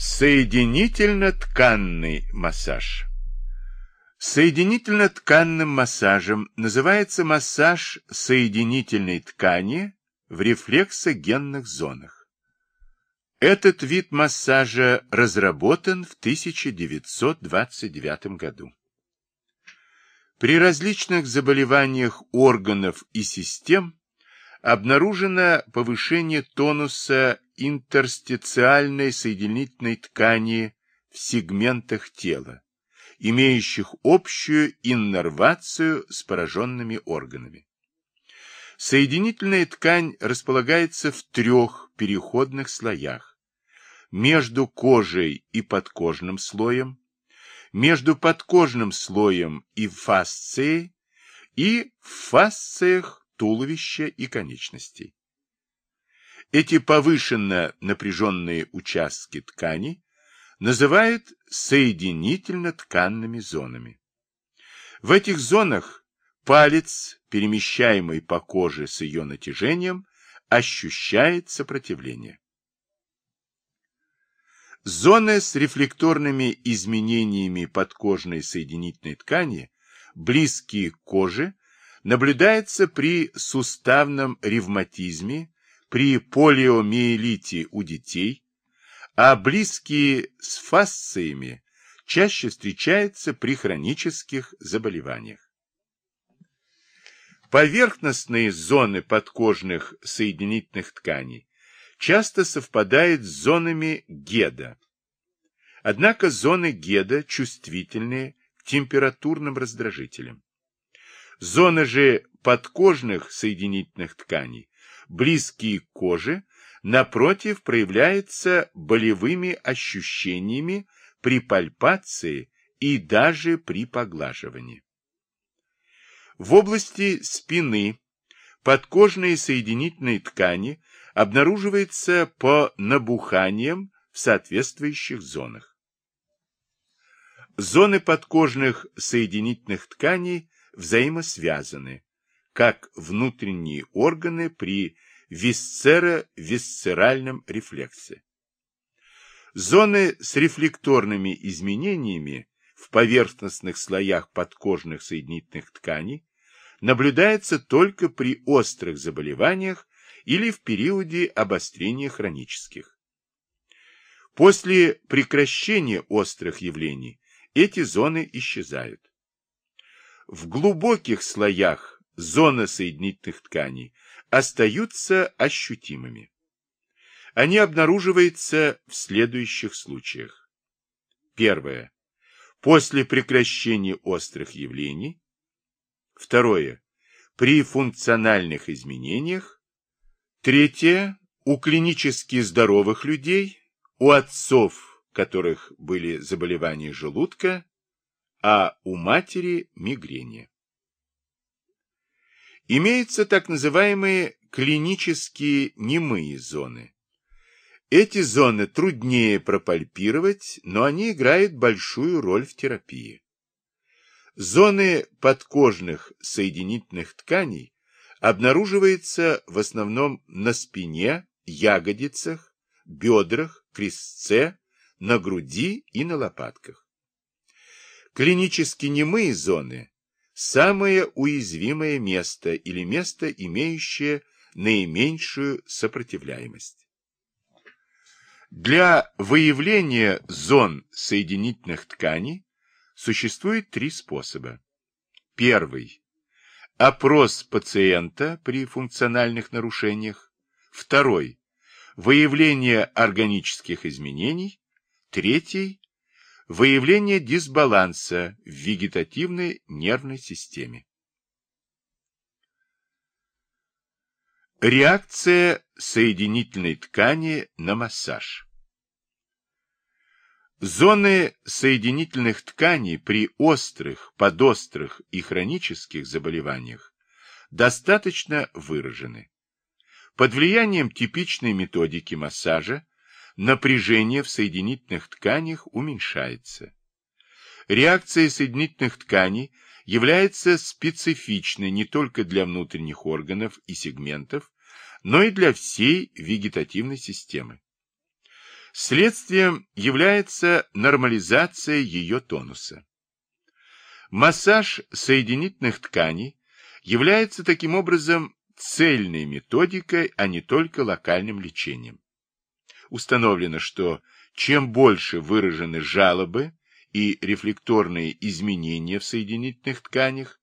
Соединительно-тканный массаж. Соединительно-тканным массажем называется массаж соединительной ткани в рефлексогенных зонах. Этот вид массажа разработан в 1929 году. При различных заболеваниях органов и систем обнаружено повышение тонуса интерстициальной соединительной ткани в сегментах тела, имеющих общую иннервацию с пораженными органами. Соединительная ткань располагается в трех переходных слоях. Между кожей и подкожным слоем, между подкожным слоем и фасцией, и в фасциях туловища и конечностей. Эти повышенно напряженные участки ткани называют соединительно-тканными зонами. В этих зонах палец, перемещаемый по коже с ее натяжением, ощущает сопротивление. Зоны с рефлекторными изменениями подкожной соединительной ткани, близкие к коже, наблюдается при суставном ревматизме, при полиомиелите у детей, а близкие с фасциями чаще встречаются при хронических заболеваниях. Поверхностные зоны подкожных соединительных тканей часто совпадают с зонами ГЕДа. Однако зоны ГЕДа чувствительны к температурным раздражителям. Зоны же подкожных соединительных тканей, близкие к коже, напротив, проявляются болевыми ощущениями при пальпации и даже при поглаживании. В области спины подкожные соединительные ткани обнаруживаются по набуханиям в соответствующих зонах. Зоны подкожных соединительных тканей взаимосвязаны, как внутренние органы при висцеро-висцеральном рефлексе. Зоны с рефлекторными изменениями в поверхностных слоях подкожных соединительных тканей наблюдаются только при острых заболеваниях или в периоде обострения хронических. После прекращения острых явлений эти зоны исчезают. В глубоких слоях зоны соединительных тканей остаются ощутимыми. Они обнаруживаются в следующих случаях. Первое. После прекращения острых явлений. Второе. При функциональных изменениях. Третье. У клинически здоровых людей, у отцов, которых были заболевания желудка, а у матери мигрени. Имеются так называемые клинические немые зоны. Эти зоны труднее пропальпировать, но они играют большую роль в терапии. Зоны подкожных соединительных тканей обнаруживаются в основном на спине, ягодицах, бедрах, крестце, на груди и на лопатках. Клинически немые зоны – самое уязвимое место или место, имеющее наименьшую сопротивляемость. Для выявления зон соединительных тканей существует три способа. Первый – опрос пациента при функциональных нарушениях. Второй – выявление органических изменений. Третий Выявление дисбаланса в вегетативной нервной системе. Реакция соединительной ткани на массаж. Зоны соединительных тканей при острых, подострых и хронических заболеваниях достаточно выражены. Под влиянием типичной методики массажа напряжение в соединительных тканях уменьшается. Реакция соединительных тканей является специфичной не только для внутренних органов и сегментов, но и для всей вегетативной системы. Следствием является нормализация ее тонуса. Массаж соединительных тканей является таким образом цельной методикой, а не только локальным лечением. Установлено, что чем больше выражены жалобы и рефлекторные изменения в соединительных тканях,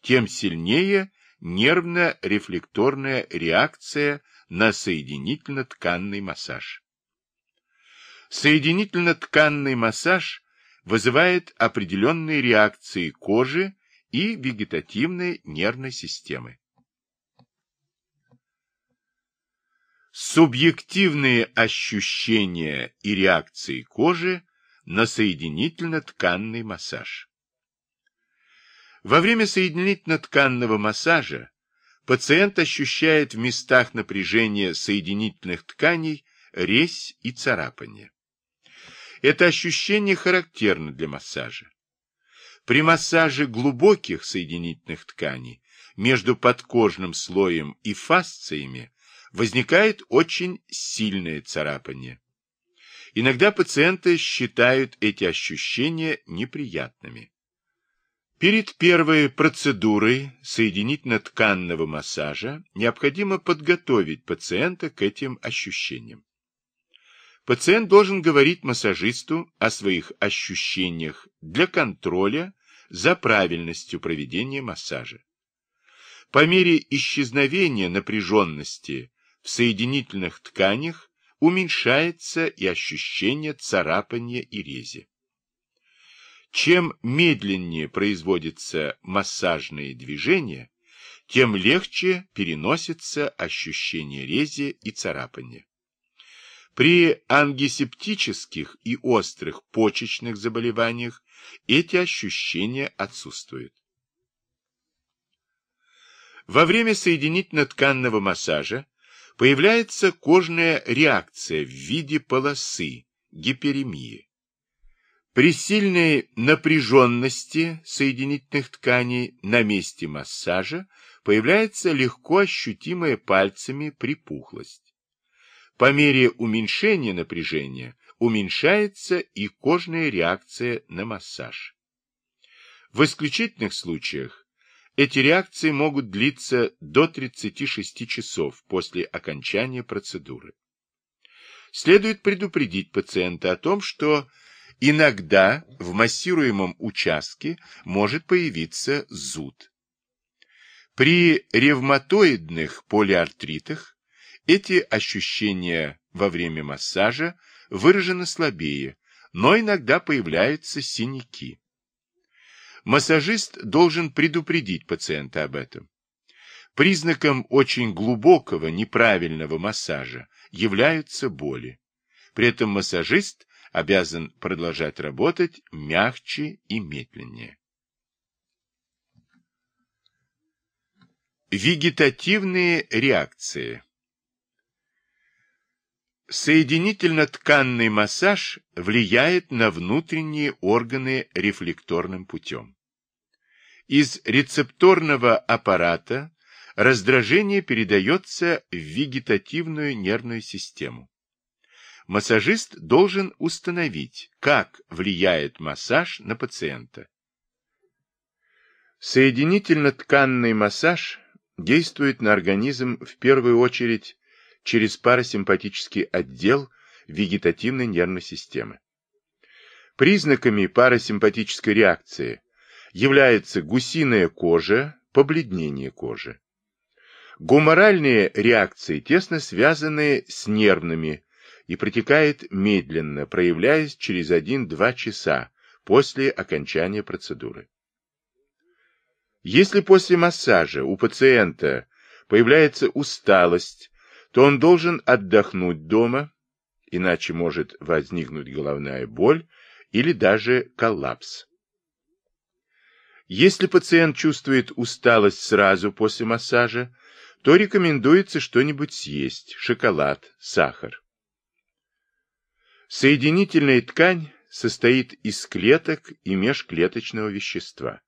тем сильнее нервно-рефлекторная реакция на соединительно-тканный массаж. Соединительно-тканный массаж вызывает определенные реакции кожи и вегетативной нервной системы. Субъективные ощущения и реакции кожи на соединительно-тканный массаж. Во время соединительно-тканного массажа пациент ощущает в местах напряжения соединительных тканей резь и царапание. Это ощущение характерно для массажа. При массаже глубоких соединительных тканей между подкожным слоем и фасциями возникает очень сильное царапание. Иногда пациенты считают эти ощущения неприятными. Перед первой процедурой соединительно-тканного массажа необходимо подготовить пациента к этим ощущениям. Пациент должен говорить массажисту о своих ощущениях для контроля за правильностью проведения массажа. По мере исчезновения напряженности в соединительных тканях уменьшается и ощущение царапания и рези. Чем медленнее производятся массажные движения, тем легче переносится ощущение рези и царапания. При ангисептических и острых почечных заболеваниях эти ощущения отсутствуют. Во время соединительно-тканного массажа появляется кожная реакция в виде полосы, гиперемии. При сильной напряженности соединительных тканей на месте массажа появляется легко ощутимая пальцами припухлость. По мере уменьшения напряжения уменьшается и кожная реакция на массаж. В исключительных случаях эти реакции могут длиться до 36 часов после окончания процедуры. Следует предупредить пациента о том, что иногда в массируемом участке может появиться зуд. При ревматоидных полиартритах эти ощущения во время массажа выражены слабее, но иногда появляются синяки. Массажист должен предупредить пациента об этом. Признаком очень глубокого неправильного массажа являются боли. При этом массажист обязан продолжать работать мягче и медленнее. Вегетативные реакции Соединительно-тканный массаж влияет на внутренние органы рефлекторным путем. Из рецепторного аппарата раздражение передается в вегетативную нервную систему. Массажист должен установить, как влияет массаж на пациента. Соединительно-тканный массаж действует на организм в первую очередь через парасимпатический отдел вегетативной нервной системы. Признаками парасимпатической реакции является гусиная кожа, побледнение кожи. Гуморальные реакции тесно связаны с нервными и протекает медленно, проявляясь через 1-2 часа после окончания процедуры. Если после массажа у пациента появляется усталость, то он должен отдохнуть дома, иначе может возникнуть головная боль или даже коллапс. Если пациент чувствует усталость сразу после массажа, то рекомендуется что-нибудь съесть, шоколад, сахар. Соединительная ткань состоит из клеток и межклеточного вещества.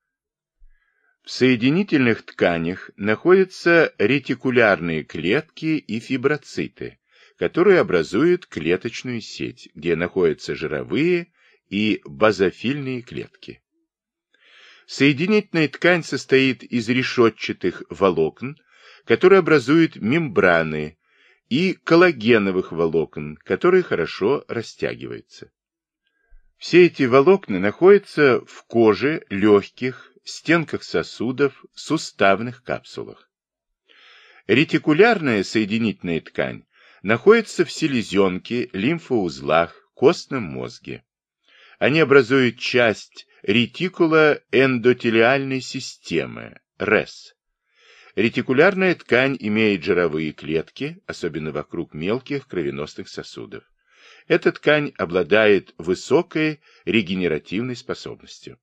В соединительных тканях находятся ретикулярные клетки и фиброциты, которую образует клеточную сеть, где находятся жировые и базофильные клетки. Соединительная ткань состоит из решетчатых волокон, которые образуют мембраны, и коллагеновых волокон, которые хорошо растягиваются. Все эти волокна находятся в коже, легких, стенках сосудов, суставных капсулах. Ретикулярная соединительная ткань находится в селезенке, лимфоузлах, костном мозге. Они образуют часть ретикулоэндотелиальной системы, РЭС. Ретикулярная ткань имеет жировые клетки, особенно вокруг мелких кровеносных сосудов. Эта ткань обладает высокой регенеративной способностью.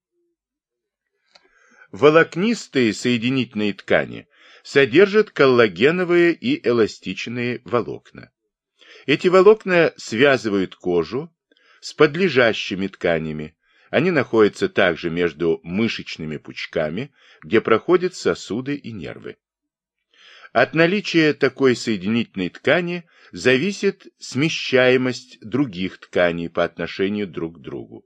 Волокнистые соединительные ткани содержат коллагеновые и эластичные волокна. Эти волокна связывают кожу с подлежащими тканями. Они находятся также между мышечными пучками, где проходят сосуды и нервы. От наличия такой соединительной ткани зависит смещаемость других тканей по отношению друг к другу.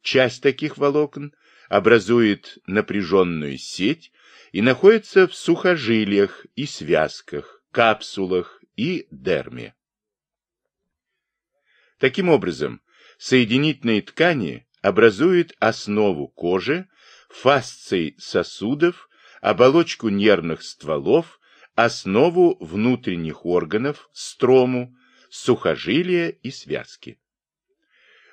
Часть таких волокон образует напряженную сеть и находится в сухожилиях и связках, капсулах и дерме. Таким образом, соединительные ткани образуют основу кожи, фасций сосудов, оболочку нервных стволов, основу внутренних органов, строму, сухожилия и связки.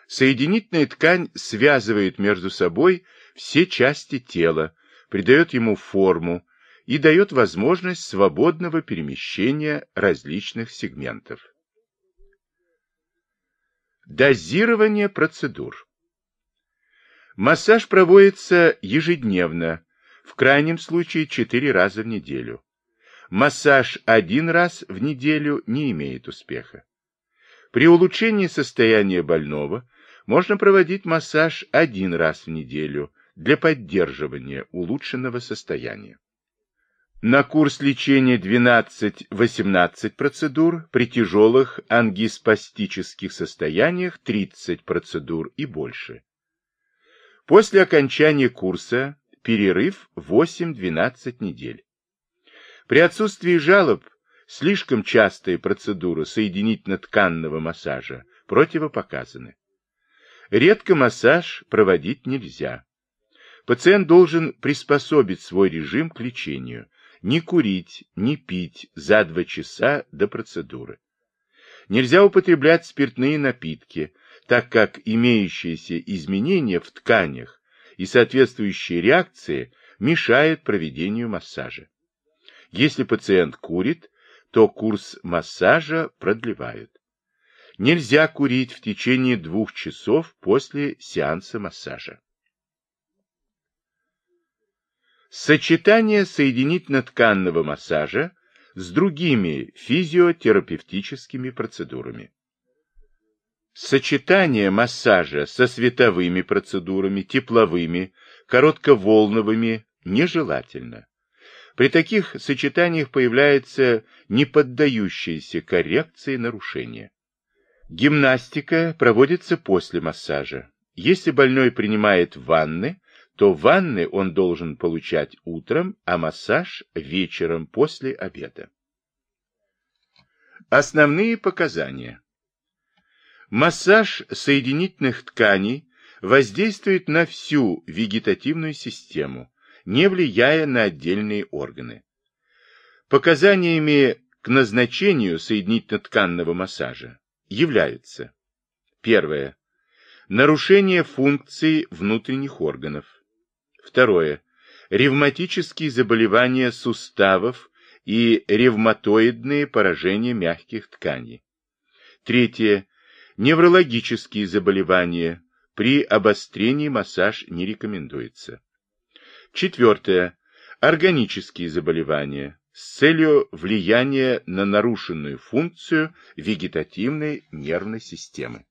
Соединительная ткань связывает между собой все части тела, придает ему форму и дает возможность свободного перемещения различных сегментов. Дозирование процедур. Массаж проводится ежедневно, в крайнем случае 4 раза в неделю массаж один раз в неделю не имеет успеха. При улучшении состояния больного можно проводить массаж один раз в неделю для поддерживания улучшенного состояния. На курс лечения 12-18 процедур, при тяжелых ангиспастических состояниях 30 процедур и больше. После окончания курса перерыв 8-12 недель. При отсутствии жалоб слишком частые процедуры соединительно-тканного массажа противопоказаны. Редко массаж проводить нельзя. Пациент должен приспособить свой режим к лечению, не курить, не пить за два часа до процедуры. Нельзя употреблять спиртные напитки, так как имеющиеся изменения в тканях и соответствующие реакции мешают проведению массажа. Если пациент курит, то курс массажа продлевают. Нельзя курить в течение двух часов после сеанса массажа. Сочетание соединительно-тканного массажа с другими физиотерапевтическими процедурами. Сочетание массажа со световыми процедурами, тепловыми, коротковолновыми нежелательно. При таких сочетаниях появляется неподдающееся коррекции нарушения. Гимнастика проводится после массажа. Если больной принимает ванны, то ванны он должен получать утром, а массаж вечером после обеда. Основные показания. Массаж соединительных тканей воздействует на всю вегетативную систему, не влияя на отдельные органы. Показаниями к назначению соединительно-тканного массажа являются первое нарушение функций внутренних органов, второе ревматические заболевания суставов и ревматоидные поражения мягких тканей, третье неврологические заболевания, при обострении массаж не рекомендуется. Четвертое. Органические заболевания с целью влияния на нарушенную функцию вегетативной нервной системы.